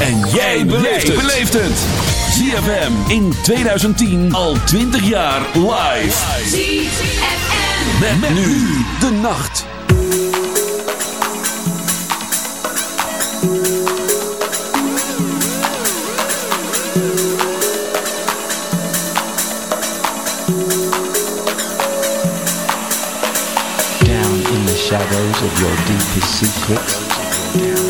En jij beleeft het. ZFM in 2010 al 20 jaar live. ZFM. Met, met nu de nacht. Down in the shadows of your deepest secrets.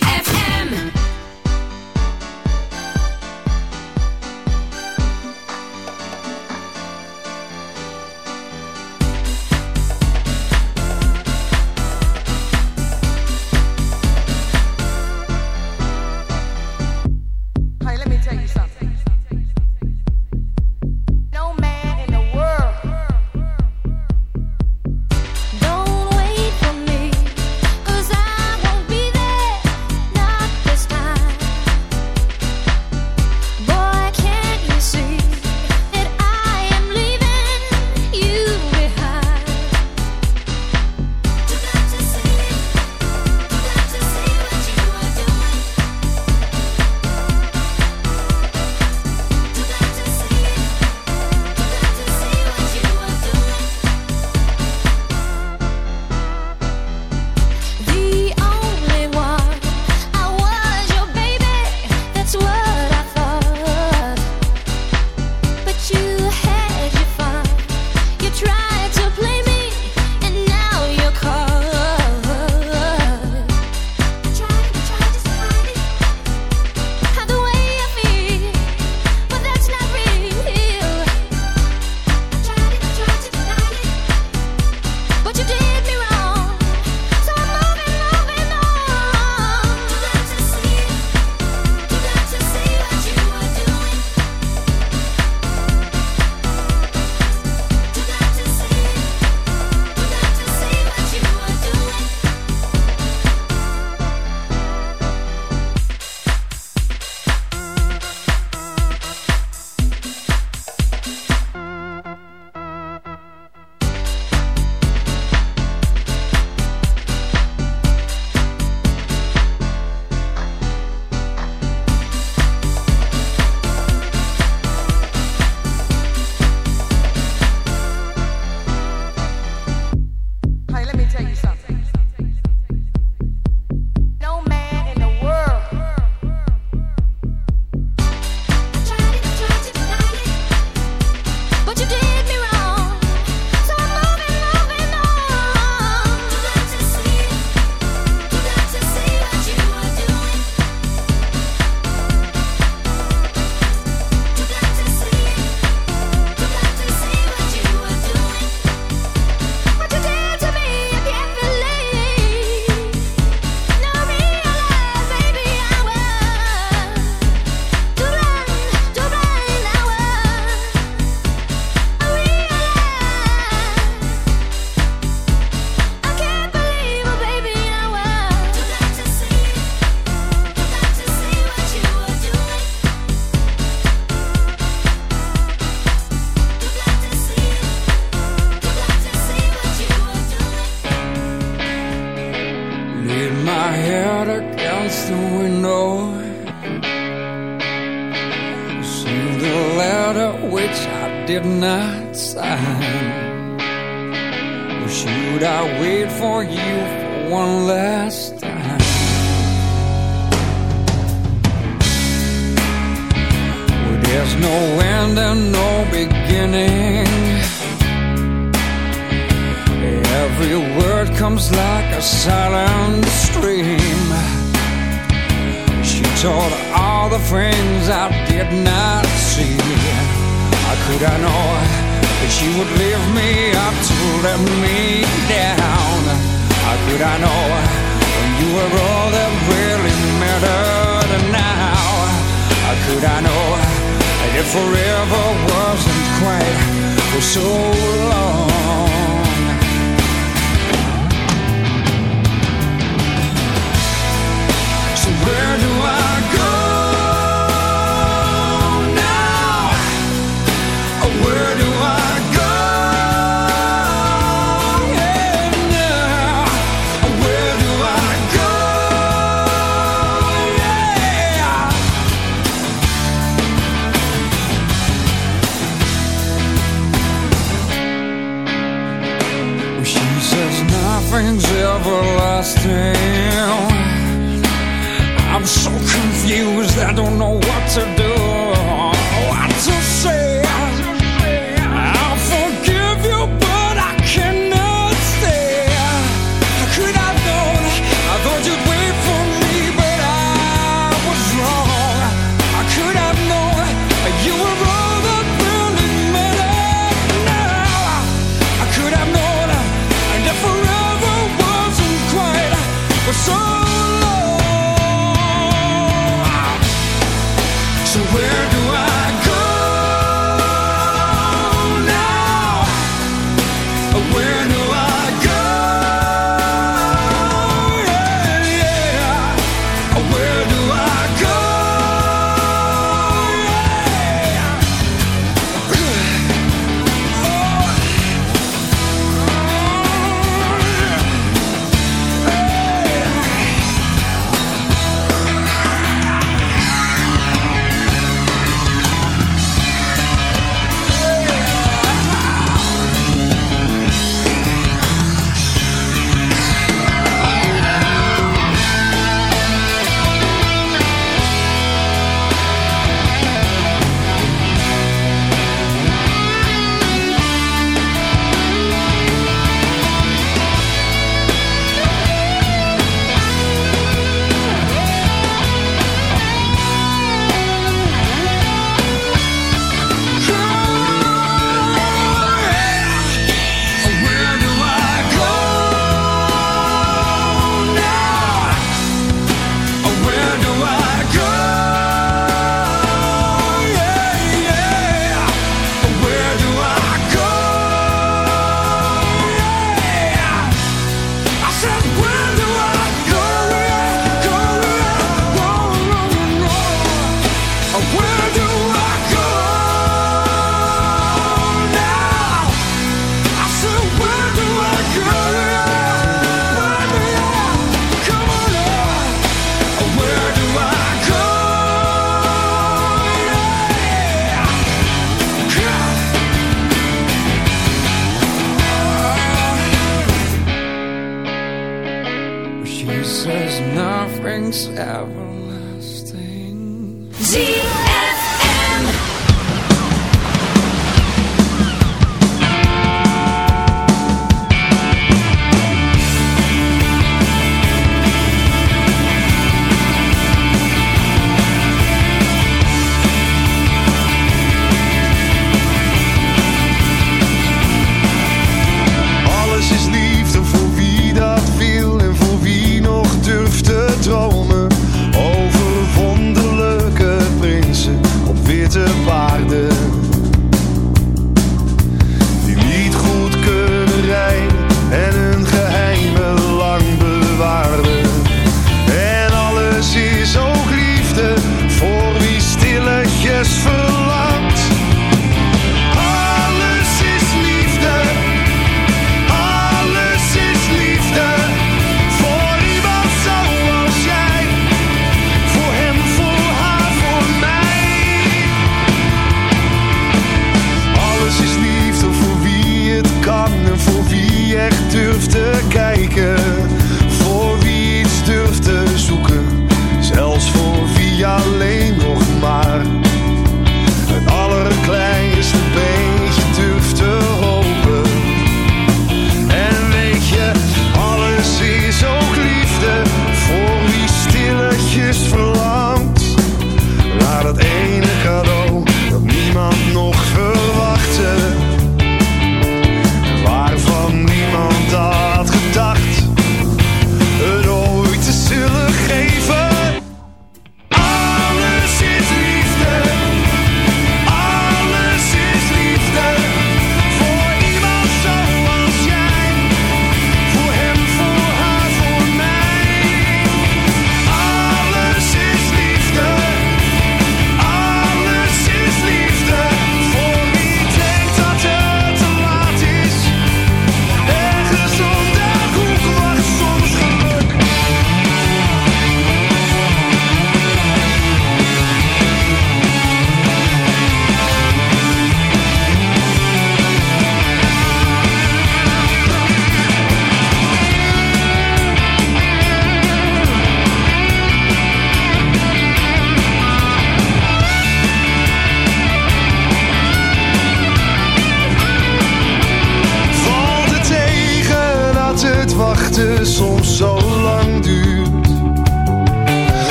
forever wasn't quite so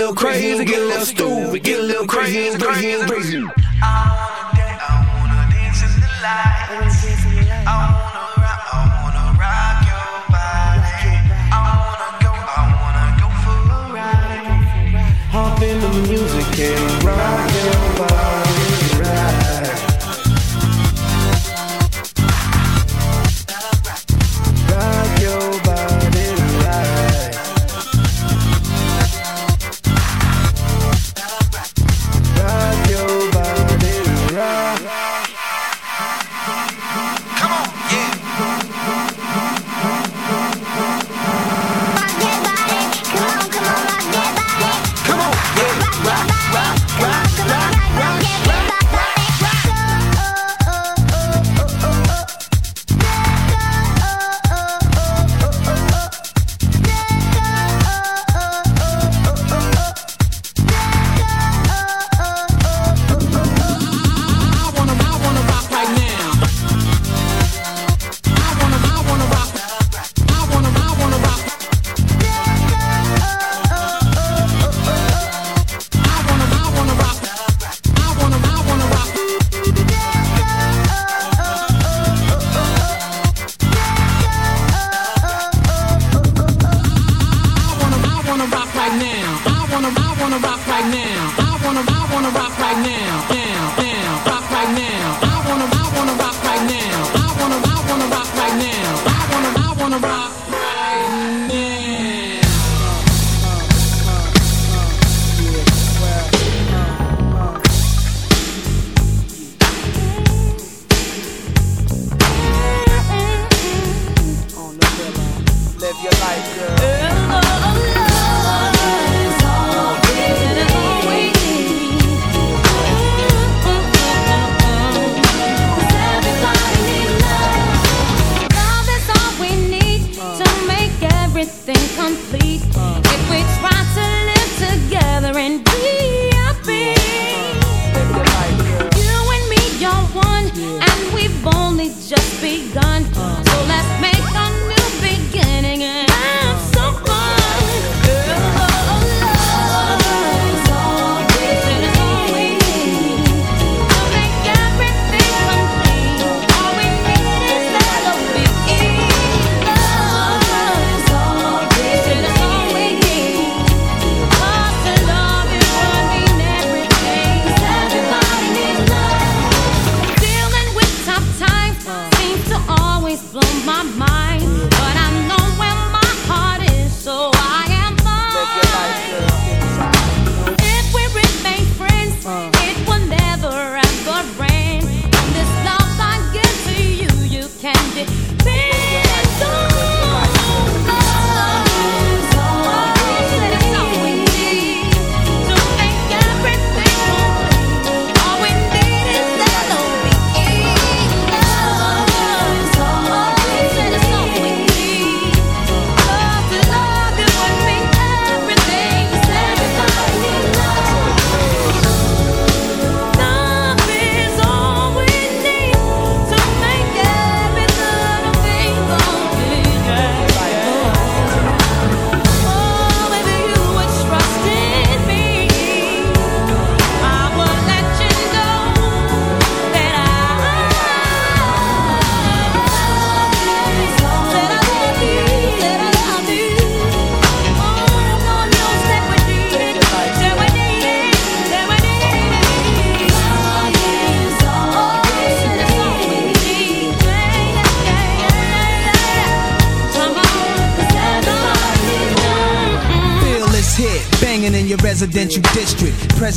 little crazy and get a little stupid, get a little crazy and crazy crazy. I wanna dance, I wanna dance in the light. I wanna rock, I wanna rock your body. I wanna go, I wanna go for a ride. Hop in the music and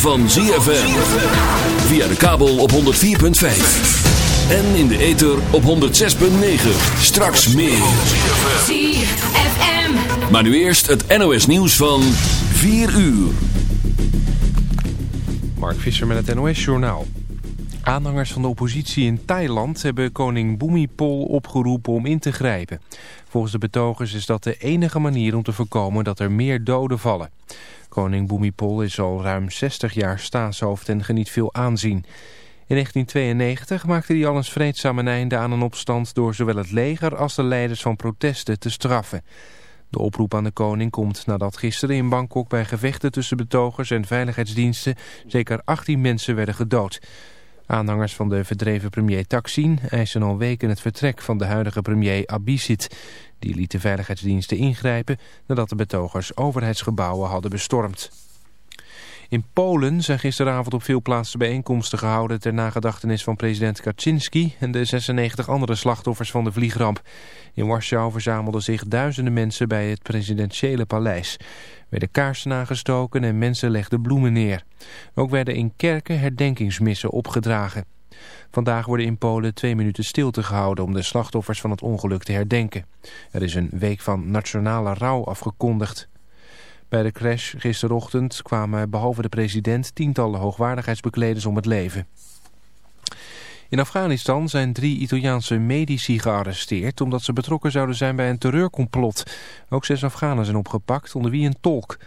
van ZFM. Via de kabel op 104.5. En in de ether op 106.9. Straks meer. ZFM. Maar nu eerst het NOS nieuws van 4 uur. Mark Visser met het NOS-journaal. Aanhangers van de oppositie in Thailand hebben koning Bhumipol opgeroepen om in te grijpen. Volgens de betogers is dat de enige manier om te voorkomen dat er meer doden vallen. Koning Bhumipol is al ruim 60 jaar staatshoofd en geniet veel aanzien. In 1992 maakte hij al eens vreedzaam een einde aan een opstand door zowel het leger als de leiders van protesten te straffen. De oproep aan de koning komt nadat gisteren in Bangkok bij gevechten tussen betogers en veiligheidsdiensten zeker 18 mensen werden gedood. Aanhangers van de verdreven premier Taksin eisen al weken het vertrek van de huidige premier Abisit. Die liet de veiligheidsdiensten ingrijpen nadat de betogers overheidsgebouwen hadden bestormd. In Polen zijn gisteravond op veel plaatsen bijeenkomsten gehouden ter nagedachtenis van president Kaczynski en de 96 andere slachtoffers van de vliegramp. In Warschau verzamelden zich duizenden mensen bij het presidentiële paleis. Er werden kaarsen aangestoken en mensen legden bloemen neer. Ook werden in kerken herdenkingsmissen opgedragen. Vandaag worden in Polen twee minuten stilte gehouden om de slachtoffers van het ongeluk te herdenken. Er is een week van nationale rouw afgekondigd. Bij de crash gisterochtend kwamen behalve de president tientallen hoogwaardigheidsbekleders om het leven. In Afghanistan zijn drie Italiaanse medici gearresteerd omdat ze betrokken zouden zijn bij een terreurcomplot. Ook zes Afghanen zijn opgepakt, onder wie een tolk.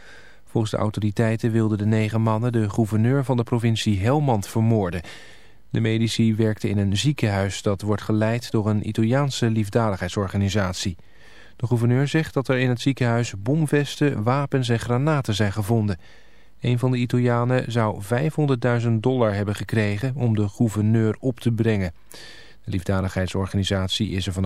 Volgens de autoriteiten wilden de negen mannen de gouverneur van de provincie Helmand vermoorden. De medici werkten in een ziekenhuis dat wordt geleid door een Italiaanse liefdadigheidsorganisatie. De gouverneur zegt dat er in het ziekenhuis bomvesten, wapens en granaten zijn gevonden. Een van de Italianen zou 500.000 dollar hebben gekregen om de gouverneur op te brengen. De liefdadigheidsorganisatie is ervan